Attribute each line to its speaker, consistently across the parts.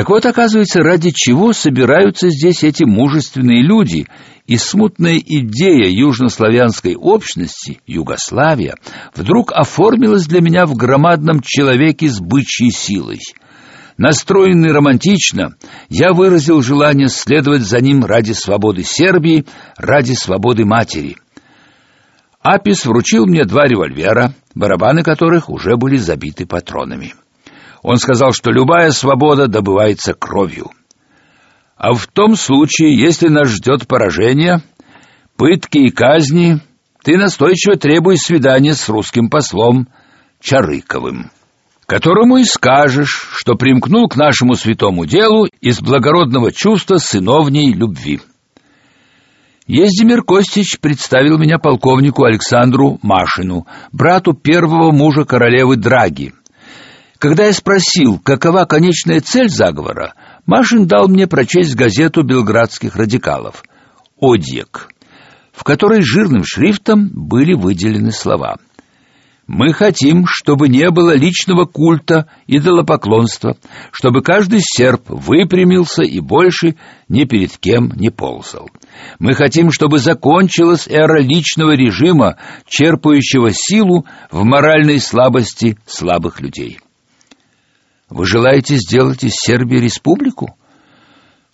Speaker 1: Так вот, оказывается, ради чего собираются здесь эти мужественные люди, и смутная идея южнославянской общности, Югославия, вдруг оформилась для меня в громадном человеке с бычьей силой. Настроенный романтично, я выразил желание следовать за ним ради свободы Сербии, ради свободы матери. Апис вручил мне два револьвера, барабаны которых уже были забиты патронами. Он сказал, что любая свобода добывается кровью. А в том случае, если нас ждет поражение, пытки и казни, ты настойчиво требуй свидания с русским послом Чарыковым, которому и скажешь, что примкнул к нашему святому делу из благородного чувства сыновней любви. Ездимир Костич представил меня полковнику Александру Машину, брату первого мужа королевы Драги, когда я спросил, какова конечная цель заговора, Машин дал мне прочесть газету белградских радикалов «Одьек», в которой жирным шрифтом были выделены слова «Мы хотим, чтобы не было личного культа, идолопоклонства, чтобы каждый серб выпрямился и больше ни перед кем не ползал. Мы хотим, чтобы закончилась эра личного режима, черпающего силу в моральной слабости слабых людей». Вы желаете сделать из Сербии республику?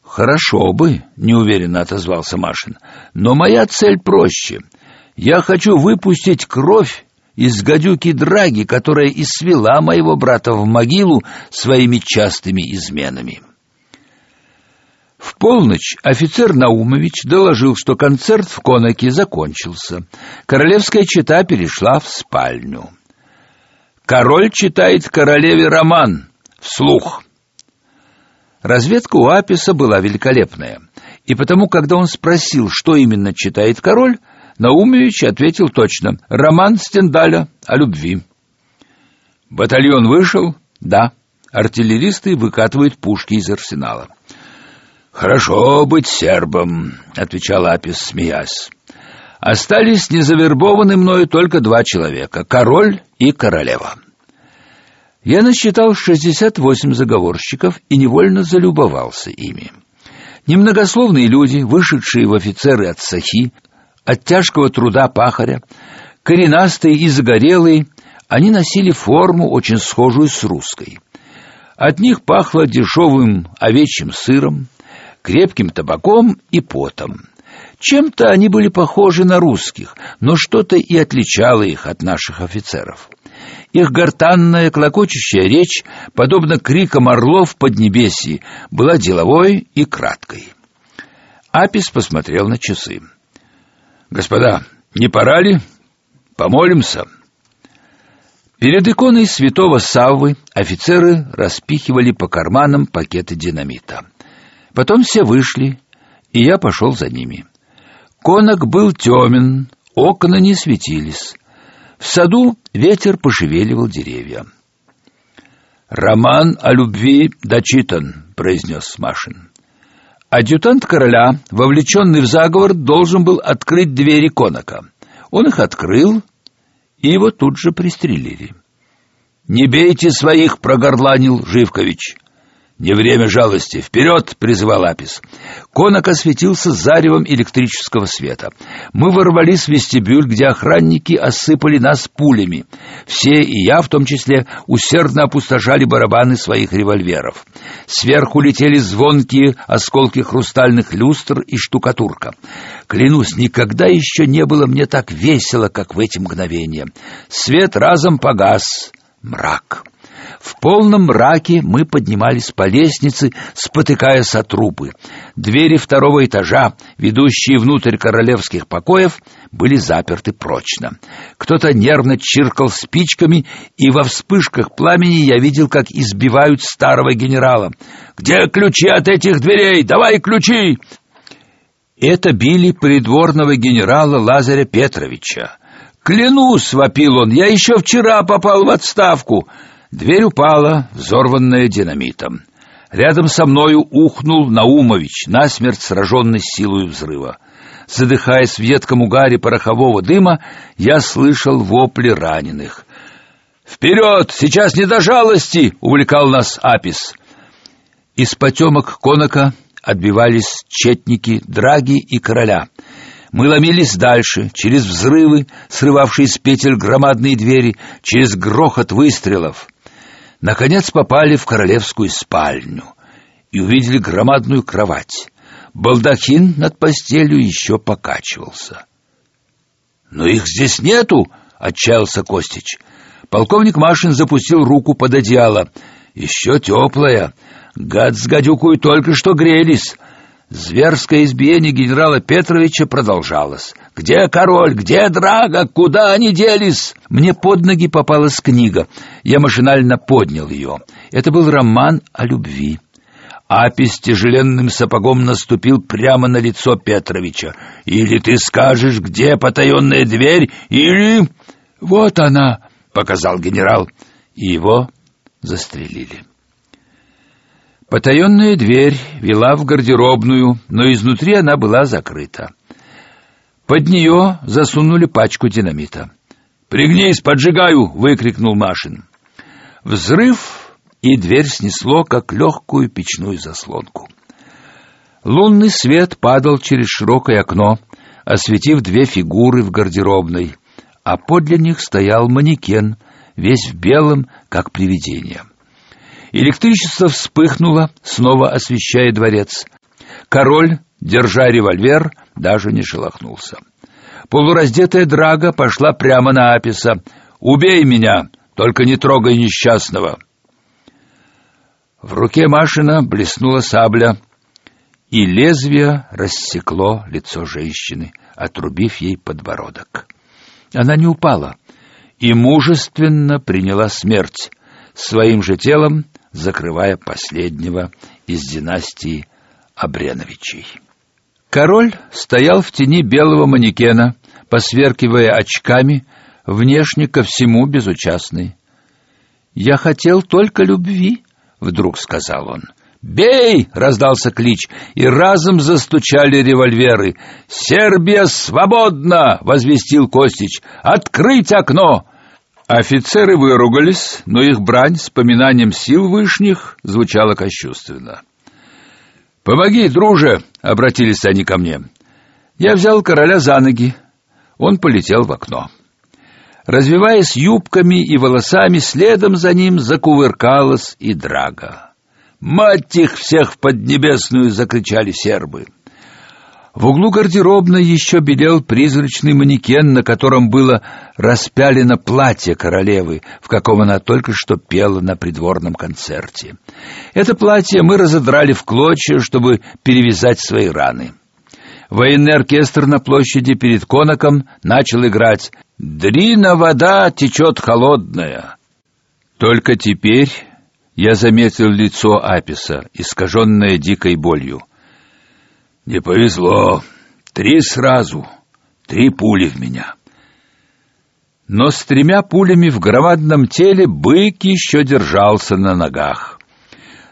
Speaker 1: Хорошо бы, неуверенно отозвался Машин. Но моя цель проще. Я хочу выпустить кровь из гадюки Драги, которая и свела моего брата в могилу своими частыми изменами. В полночь офицер Наумович доложил, что концерт в Конаке закончился. Королевская чета перешла в спальню. Король читает королеве роман, вслух. Разведка у Аписа была великолепная, и потому, когда он спросил, что именно читает король, Наумович ответил точно: роман Стендаля о любви. Батальон вышел? Да. Артиллеристы выкатывают пушки из арсенала. Хорошо быть сербом, отвечал Апис, смеясь. Остались незавербованы мною только два человека: король и королева. Я насчитал 68 заговорщиков и невольно залюбовался ими. Немногословные люди, вышедшие в офицеры от сахи, от тяжкого труда пахаря, коренастые и загорелые, они носили форму, очень схожую с русской. От них пахло дешевым овечьим сыром, крепким табаком и потом. Чем-то они были похожи на русских, но что-то и отличало их от наших офицеров. Их гортанная, клокочущая речь, подобно крикам орлов поднебесье, была деловой и краткой. Апис посмотрел на часы. «Господа, не пора ли? Помолимся?» Перед иконой святого Саввы офицеры распихивали по карманам пакеты динамита. Потом все вышли, и я пошел за ними. Конок был темен, окна не светились. В саду ветер пошевеливал деревья. «Роман о любви дочитан», — произнес Машин. Адъютант короля, вовлеченный в заговор, должен был открыть двери конака. Он их открыл, и его тут же пристрелили. «Не бейте своих!» — прогорланил Живкович. «Не время жалости! Вперед!» — призывал Апис. Конок осветился заревом электрического света. Мы ворвались в вестибюль, где охранники осыпали нас пулями. Все, и я в том числе, усердно опустошали барабаны своих револьверов. Сверху летели звонкие осколки хрустальных люстр и штукатурка. Клянусь, никогда еще не было мне так весело, как в эти мгновения. Свет разом погас. Мрак. В полном мраке мы поднимались по лестнице, спотыкаясь о трупы. Двери второго этажа, ведущие внутрь королевских покоев, были заперты прочно. Кто-то нервно чиркал спичками, и во вспышках пламени я видел, как избивают старого генерала. «Где ключи от этих дверей? Давай ключи!» Это били придворного генерала Лазаря Петровича. «Клянусь!» — вопил он. «Я еще вчера попал в отставку!» Дверь упала, взорванная динамитом. Рядом со мною ухнул Наумович, насмерть сраженный силой взрыва. Задыхаясь в едком угаре порохового дыма, я слышал вопли раненых. «Вперед! Сейчас не до жалости!» — увлекал нас Апис. Из потемок конока отбивались четники Драги и Короля. Мы ломились дальше, через взрывы, срывавшие с петель громадные двери, через грохот выстрелов. Наконец попали в королевскую спальню и увидели громадную кровать. Балдахин над постелью еще покачивался. «Но их здесь нету!» — отчаялся Костич. Полковник Машин запустил руку под одеяло. «Еще теплая. Гад с гадюкой только что грелись». Зверское избиение генерала Петровича продолжалось. «Где король? Где Драга? Куда они делись?» Мне под ноги попалась книга. Я машинально поднял ее. Это был роман о любви. Апис тяжеленным сапогом наступил прямо на лицо Петровича. «Или ты скажешь, где потаенная дверь, или...» «Вот она!» — показал генерал. И его застрелили. Потаенная дверь вела в гардеробную, но изнутри она была закрыта. Под нее засунули пачку динамита. «Пригнись, поджигаю!» — выкрикнул Машин. Взрыв, и дверь снесло, как легкую печную заслонку. Лунный свет падал через широкое окно, осветив две фигуры в гардеробной, а подле них стоял манекен, весь в белом, как привидение. Электричество вспыхнуло, снова освещая дворец. Король, держа револьвер, даже не шелохнулся. Полураздетая Драга пошла прямо на Аписа. «Убей меня, только не трогай несчастного!» В руке Машина блеснула сабля, и лезвие рассекло лицо женщины, отрубив ей подбородок. Она не упала и мужественно приняла смерть, своим же телом закрывая последнего из династии Абреновичей. Король стоял в тени белого манекена, посверкивая очками, внешне ко всему безучастный. «Я хотел только любви», — вдруг сказал он. «Бей!» — раздался клич, и разом застучали револьверы. «Сербия свободна!» — возвестил Костич. «Открыть окно!» Офицеры выругались, но их брань с поминанием сил вышних звучала кощунственно. «Помоги, друже!» — обратились они ко мне. Я взял короля за ноги. Он полетел в окно. Развиваясь юбками и волосами, следом за ним закувыркалась и драга. «Мать их всех в Поднебесную!» — закричали сербы. В углу гардеробной еще белел призрачный манекен, на котором было распялено платье королевы, в каком она только что пела на придворном концерте. Это платье мы разодрали в клочья, чтобы перевязать свои раны. Военный оркестр на площади перед коноком начал играть «Дрина вода течет холодная». Только теперь я заметил лицо Аписа, искаженное дикой болью. Не повезло. Три сразу. Три пули в меня. Но с тремя пулями в громадном теле бык еще держался на ногах.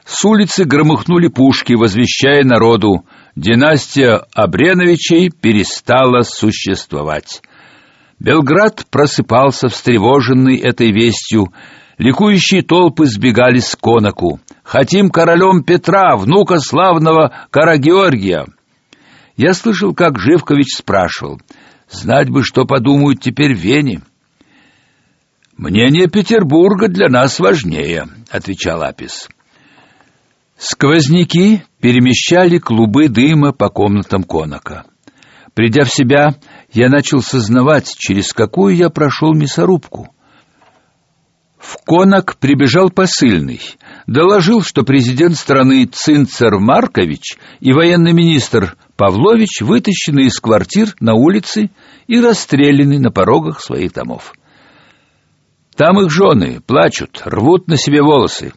Speaker 1: С улицы громыхнули пушки, возвещая народу, династия Абреновичей перестала существовать. Белград просыпался встревоженный этой вестью, ликующие толпы сбегали с коноку. «Хотим королем Петра, внука славного Карагеоргия!» Я слышал, как Живкович спрашивал, знать бы, что подумают теперь в Вене. «Мнение Петербурга для нас важнее», — отвечал Апис. Сквозняки перемещали клубы дыма по комнатам конока. Придя в себя, я начал сознавать, через какую я прошел мясорубку. В конок прибежал посыльный, доложил, что президент страны Цинцер Маркович и военный министр Павлович вытащены из квартир на улице и расстреляны на порогах своих домов. Там их жены плачут, рвут на себе волосы.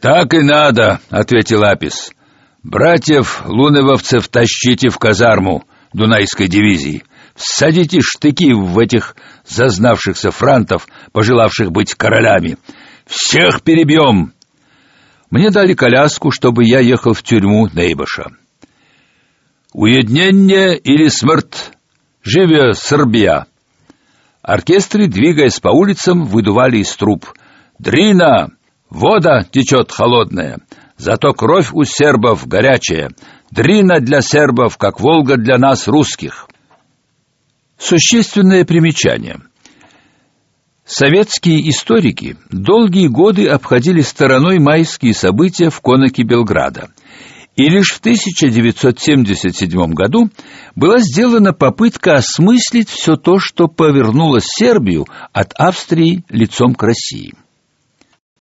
Speaker 1: «Так и надо», — ответил Апис. «Братьев луневовцев тащите в казарму Дунайской дивизии. Садите штыки в этих зазнавшихся франтов, пожелавших быть королями. Всех перебьем!» Мне дали коляску, чтобы я ехал в тюрьму Нейбаша. Уединение или смерть? Живе Сербия! Оркестры, двигаясь по улицам, выдували из труб. Дрина! Вода течет холодная! Зато кровь у сербов горячая, Дрина для сербов, как Волга для нас, русских. Существенное примечание. Советские историки долгие годы обходили стороной майские события в конаке Белграда. И лишь в 1977 году была сделана попытка осмыслить все то, что повернуло Сербию от Австрии лицом к России.